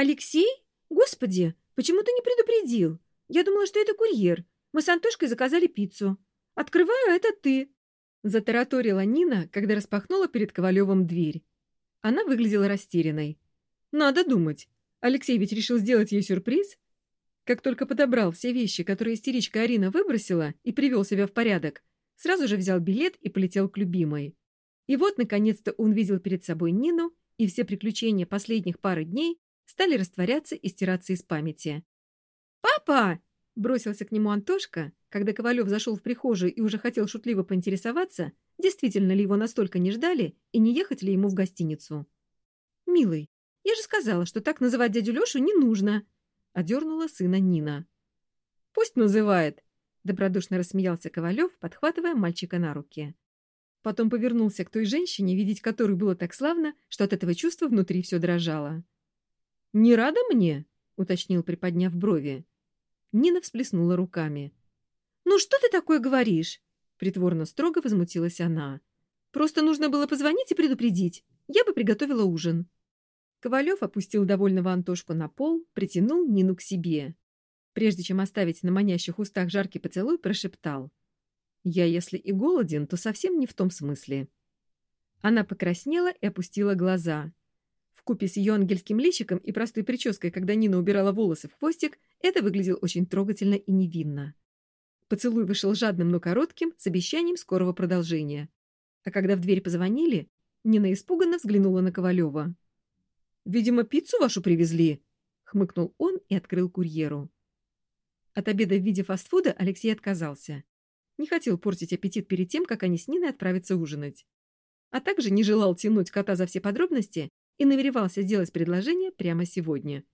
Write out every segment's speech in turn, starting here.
«Алексей? Господи, почему ты не предупредил? Я думала, что это курьер. Мы с Антошкой заказали пиццу. Открываю, это ты!» Затараторила Нина, когда распахнула перед Ковалевым дверь. Она выглядела растерянной. «Надо думать. Алексей ведь решил сделать ей сюрприз?» Как только подобрал все вещи, которые истеричка Арина выбросила, и привел себя в порядок, сразу же взял билет и полетел к любимой. И вот, наконец-то, он видел перед собой Нину, и все приключения последних пары дней стали растворяться и стираться из памяти. «Папа!» — бросился к нему Антошка, когда Ковалев зашел в прихожую и уже хотел шутливо поинтересоваться, действительно ли его настолько не ждали и не ехать ли ему в гостиницу. «Милый, я же сказала, что так называть дядю Лешу не нужно!» — одернула сына Нина. «Пусть называет!» — добродушно рассмеялся Ковалев, подхватывая мальчика на руки. Потом повернулся к той женщине, видеть которую было так славно, что от этого чувства внутри все дрожало. «Не рада мне?» — уточнил, приподняв брови. Нина всплеснула руками. «Ну что ты такое говоришь?» Притворно строго возмутилась она. «Просто нужно было позвонить и предупредить. Я бы приготовила ужин». Ковалев опустил довольного Антошку на пол, притянул Нину к себе. Прежде чем оставить на манящих устах жаркий поцелуй, прошептал. «Я, если и голоден, то совсем не в том смысле». Она покраснела и опустила глаза. В купе с ее ангельским личиком и простой прической, когда Нина убирала волосы в хвостик, это выглядело очень трогательно и невинно. Поцелуй вышел жадным, но коротким, с обещанием скорого продолжения. А когда в дверь позвонили, Нина испуганно взглянула на Ковалева. «Видимо, пиццу вашу привезли», — хмыкнул он и открыл курьеру. От обеда в виде фастфуда Алексей отказался. Не хотел портить аппетит перед тем, как они с Ниной отправятся ужинать. А также не желал тянуть кота за все подробности и намеревался сделать предложение прямо сегодня.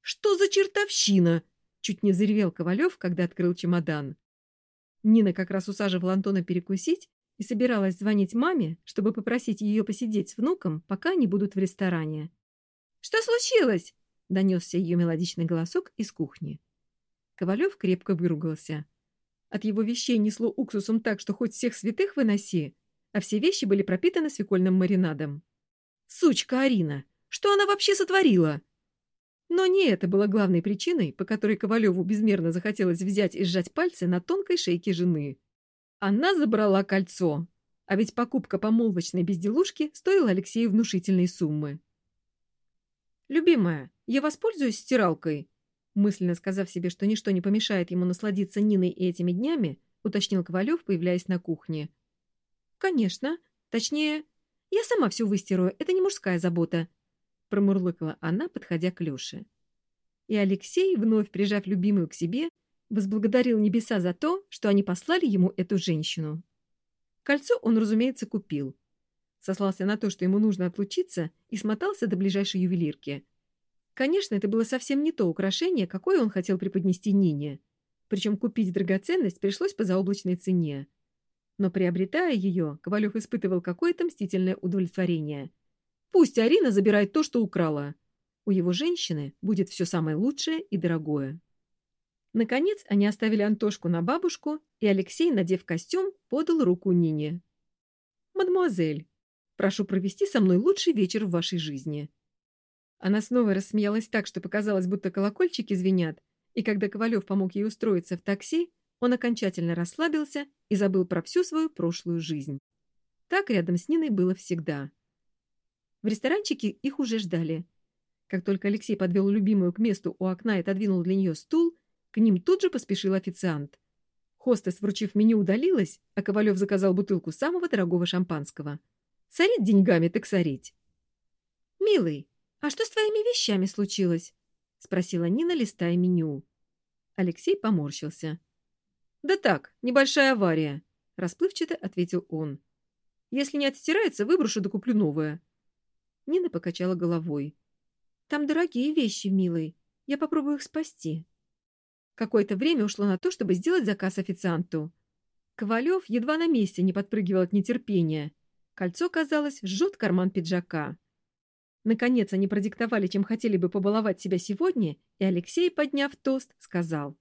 «Что за чертовщина?» Чуть не взревел Ковалев, когда открыл чемодан. Нина как раз усаживала Антона перекусить и собиралась звонить маме, чтобы попросить ее посидеть с внуком, пока они будут в ресторане. «Что случилось?» — донесся ее мелодичный голосок из кухни. Ковалев крепко выругался. От его вещей несло уксусом так, что хоть всех святых выноси, а все вещи были пропитаны свекольным маринадом. «Сучка Арина! Что она вообще сотворила?» Но не это было главной причиной, по которой Ковалеву безмерно захотелось взять и сжать пальцы на тонкой шейке жены. Она забрала кольцо, а ведь покупка помолвочной безделушки стоила Алексею внушительной суммы. «Любимая, я воспользуюсь стиралкой?» Мысленно сказав себе, что ничто не помешает ему насладиться Ниной и этими днями, уточнил Ковалев, появляясь на кухне. «Конечно. Точнее, я сама все выстираю, это не мужская забота», промурлыкала она, подходя к Лёше. И Алексей, вновь прижав любимую к себе, возблагодарил небеса за то, что они послали ему эту женщину. Кольцо он, разумеется, купил. Сослался на то, что ему нужно отлучиться, и смотался до ближайшей ювелирки. Конечно, это было совсем не то украшение, какое он хотел преподнести Нине. Причем купить драгоценность пришлось по заоблачной цене. Но приобретая ее, Ковалев испытывал какое-то мстительное удовлетворение – Пусть Арина забирает то, что украла. У его женщины будет все самое лучшее и дорогое. Наконец они оставили Антошку на бабушку, и Алексей, надев костюм, подал руку Нине. «Мадемуазель, прошу провести со мной лучший вечер в вашей жизни». Она снова рассмеялась так, что показалось, будто колокольчики звенят, и когда Ковалев помог ей устроиться в такси, он окончательно расслабился и забыл про всю свою прошлую жизнь. Так рядом с Ниной было всегда. В ресторанчике их уже ждали. Как только Алексей подвел любимую к месту у окна и отодвинул для нее стул, к ним тут же поспешил официант. Хостес, вручив меню, удалилась, а Ковалев заказал бутылку самого дорогого шампанского. Сорить деньгами, так сорить. «Милый, а что с твоими вещами случилось?» — спросила Нина, листая меню. Алексей поморщился. «Да так, небольшая авария», — расплывчато ответил он. «Если не отстирается, выброшу да куплю новое. Нина покачала головой. «Там дорогие вещи, милый. Я попробую их спасти». Какое-то время ушло на то, чтобы сделать заказ официанту. Ковалев едва на месте не подпрыгивал от нетерпения. Кольцо, казалось, жжет карман пиджака. Наконец они продиктовали, чем хотели бы побаловать себя сегодня, и Алексей, подняв тост, сказал.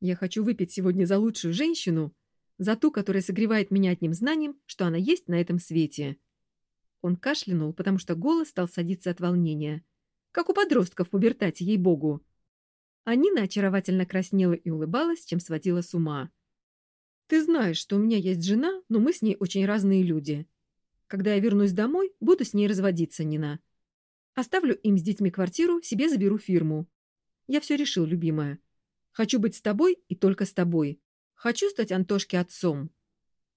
«Я хочу выпить сегодня за лучшую женщину, за ту, которая согревает меня одним знанием, что она есть на этом свете». Он кашлянул, потому что голос стал садиться от волнения. как у подростков в пубертате, ей-богу. А Нина очаровательно краснела и улыбалась, чем сводила с ума. «Ты знаешь, что у меня есть жена, но мы с ней очень разные люди. Когда я вернусь домой, буду с ней разводиться, Нина. Оставлю им с детьми квартиру, себе заберу фирму. Я все решил, любимая. Хочу быть с тобой и только с тобой. Хочу стать Антошке отцом».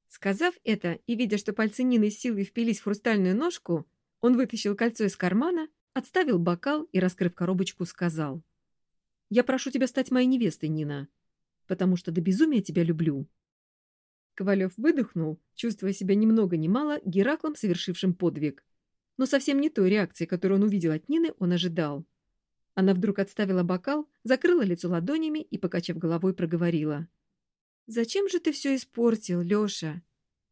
Сказав это и видя, что пальцы Нины силой впились в хрустальную ножку, он вытащил кольцо из кармана, отставил бокал и, раскрыв коробочку, сказал. «Я прошу тебя стать моей невестой, Нина, потому что до безумия тебя люблю». Ковалев выдохнул, чувствуя себя ни много ни мало Гераклом, совершившим подвиг. Но совсем не той реакции, которую он увидел от Нины, он ожидал. Она вдруг отставила бокал, закрыла лицо ладонями и, покачав головой, проговорила. «Зачем же ты все испортил, Леша?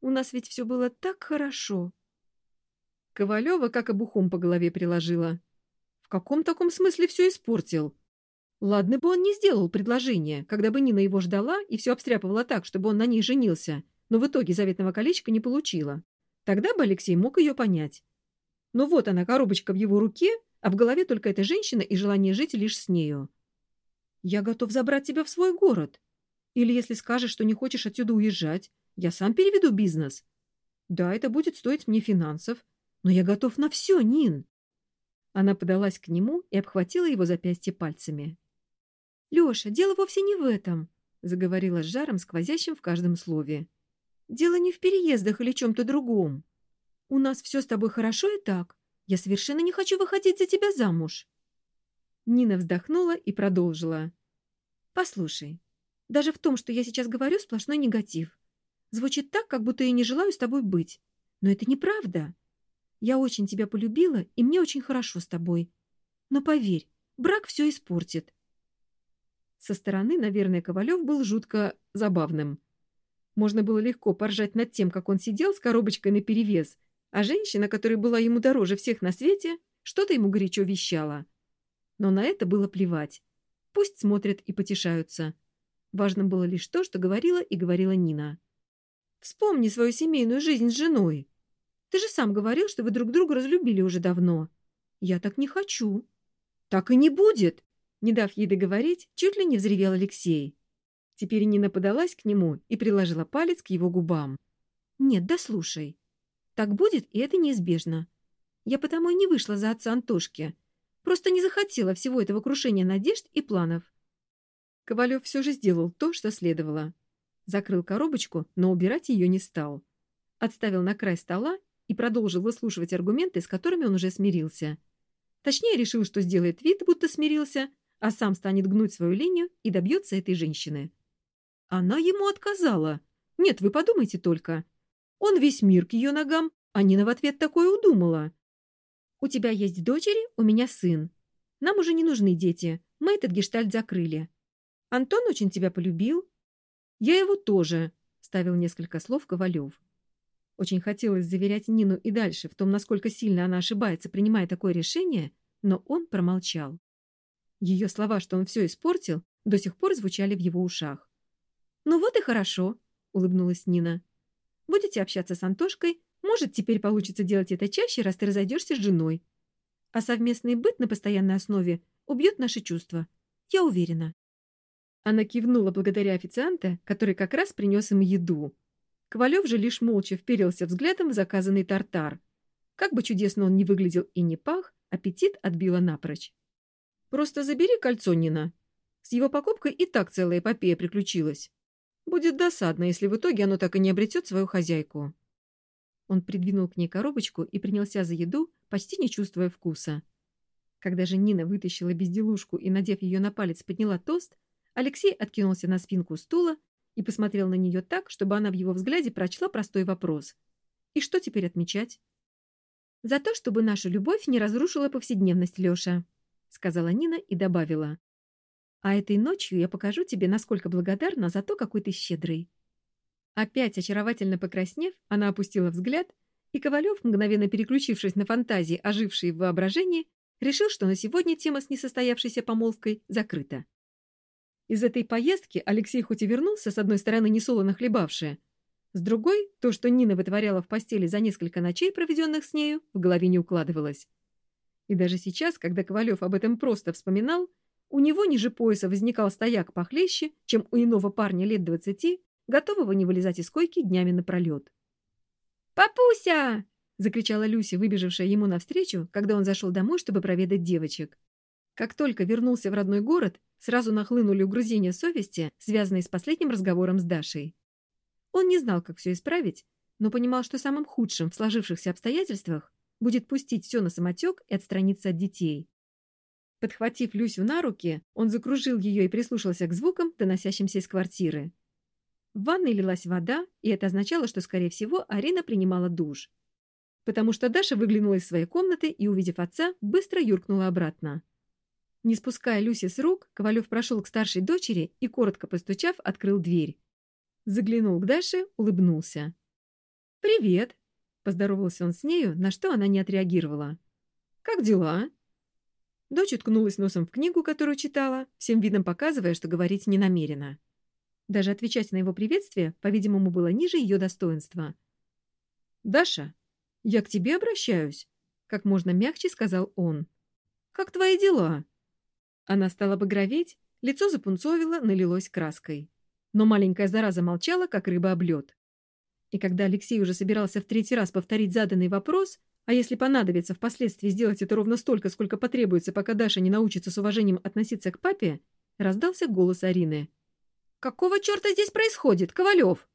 У нас ведь все было так хорошо». Ковалева как обухом по голове приложила. В каком таком смысле все испортил? Ладно бы он не сделал предложение, когда бы Нина его ждала и все обстряпывала так, чтобы он на ней женился, но в итоге заветного колечка не получила. Тогда бы Алексей мог ее понять. Но вот она, коробочка в его руке, а в голове только эта женщина и желание жить лишь с нею. «Я готов забрать тебя в свой город. Или если скажешь, что не хочешь отсюда уезжать, я сам переведу бизнес. Да, это будет стоить мне финансов, но я готов на все, Нин. Она подалась к нему и обхватила его запястье пальцами. «Леша, дело вовсе не в этом», — заговорила с жаром, сквозящим в каждом слове. «Дело не в переездах или чем-то другом. У нас все с тобой хорошо и так. Я совершенно не хочу выходить за тебя замуж». Нина вздохнула и продолжила. «Послушай, даже в том, что я сейчас говорю, сплошной негатив. Звучит так, как будто я не желаю с тобой быть. Но это неправда. Я очень тебя полюбила, и мне очень хорошо с тобой. Но поверь, брак все испортит. Со стороны, наверное, Ковалев был жутко забавным. Можно было легко поржать над тем, как он сидел с коробочкой наперевес, а женщина, которая была ему дороже всех на свете, что-то ему горячо вещала. Но на это было плевать. Пусть смотрят и потешаются. Важно было лишь то, что говорила и говорила Нина. «Вспомни свою семейную жизнь с женой. Ты же сам говорил, что вы друг друга разлюбили уже давно. Я так не хочу. Так и не будет. Не дав ей договорить, чуть ли не взревел Алексей. Теперь Нина подалась к нему и приложила палец к его губам. «Нет, да слушай. Так будет, и это неизбежно. Я потому и не вышла за отца Антошки. Просто не захотела всего этого крушения надежд и планов». Ковалев все же сделал то, что следовало. Закрыл коробочку, но убирать ее не стал. Отставил на край стола и продолжил выслушивать аргументы, с которыми он уже смирился. Точнее, решил, что сделает вид, будто смирился, а сам станет гнуть свою линию и добьется этой женщины. Она ему отказала. Нет, вы подумайте только. Он весь мир к ее ногам, а Нина в ответ такое удумала. «У тебя есть дочери, у меня сын. Нам уже не нужны дети, мы этот гештальт закрыли. Антон очень тебя полюбил». «Я его тоже», — ставил несколько слов Ковалев. Очень хотелось заверять Нину и дальше в том, насколько сильно она ошибается, принимая такое решение, но он промолчал. Ее слова, что он все испортил, до сих пор звучали в его ушах. «Ну вот и хорошо», — улыбнулась Нина. «Будете общаться с Антошкой, может, теперь получится делать это чаще, раз ты разойдешься с женой. А совместный быт на постоянной основе убьет наши чувства. Я уверена». Она кивнула благодаря официанта, который как раз принес им еду. Ковалев же лишь молча вперился взглядом в заказанный тартар. Как бы чудесно он ни выглядел и не пах, аппетит отбила напрочь. «Просто забери кольцо, Нина. С его покупкой и так целая эпопея приключилась. Будет досадно, если в итоге оно так и не обретет свою хозяйку». Он придвинул к ней коробочку и принялся за еду, почти не чувствуя вкуса. Когда же Нина вытащила безделушку и, надев ее на палец, подняла тост, Алексей откинулся на спинку стула и посмотрел на нее так, чтобы она в его взгляде прочла простой вопрос. «И что теперь отмечать?» «За то, чтобы наша любовь не разрушила повседневность, Леша», — сказала Нина и добавила. «А этой ночью я покажу тебе, насколько благодарна за то, какой ты щедрый». Опять очаровательно покраснев, она опустила взгляд, и Ковалев, мгновенно переключившись на фантазии, ожившие в воображении, решил, что на сегодня тема с несостоявшейся помолвкой закрыта. Из этой поездки Алексей хоть и вернулся, с одной стороны, несолоно хлебавший, с другой, то, что Нина вытворяла в постели за несколько ночей, проведенных с нею, в голове не укладывалось. И даже сейчас, когда Ковалев об этом просто вспоминал, у него ниже пояса возникал стояк похлеще, чем у иного парня лет двадцати, готового не вылезать из койки днями напролет. «Папуся!» — закричала Люся, выбежавшая ему навстречу, когда он зашел домой, чтобы проведать девочек. Как только вернулся в родной город, сразу нахлынули угрызения совести, связанные с последним разговором с Дашей. Он не знал, как все исправить, но понимал, что самым худшим в сложившихся обстоятельствах будет пустить все на самотек и отстраниться от детей. Подхватив Люсю на руки, он закружил ее и прислушался к звукам, доносящимся из квартиры. В ванной лилась вода, и это означало, что, скорее всего, Арина принимала душ. Потому что Даша выглянула из своей комнаты и, увидев отца, быстро юркнула обратно. Не спуская Люси с рук, Ковалев прошел к старшей дочери и, коротко постучав, открыл дверь. Заглянул к Даше, улыбнулся. «Привет!» — поздоровался он с нею, на что она не отреагировала. «Как дела?» Дочь уткнулась носом в книгу, которую читала, всем видом показывая, что говорить не намерена. Даже отвечать на его приветствие, по-видимому, было ниже ее достоинства. «Даша, я к тебе обращаюсь», — как можно мягче сказал он. «Как твои дела?» Она стала багроветь, лицо запунцовило, налилось краской. Но маленькая зараза молчала, как рыба об лед. И когда Алексей уже собирался в третий раз повторить заданный вопрос, а если понадобится впоследствии сделать это ровно столько, сколько потребуется, пока Даша не научится с уважением относиться к папе, раздался голос Арины. «Какого черта здесь происходит, Ковалев?»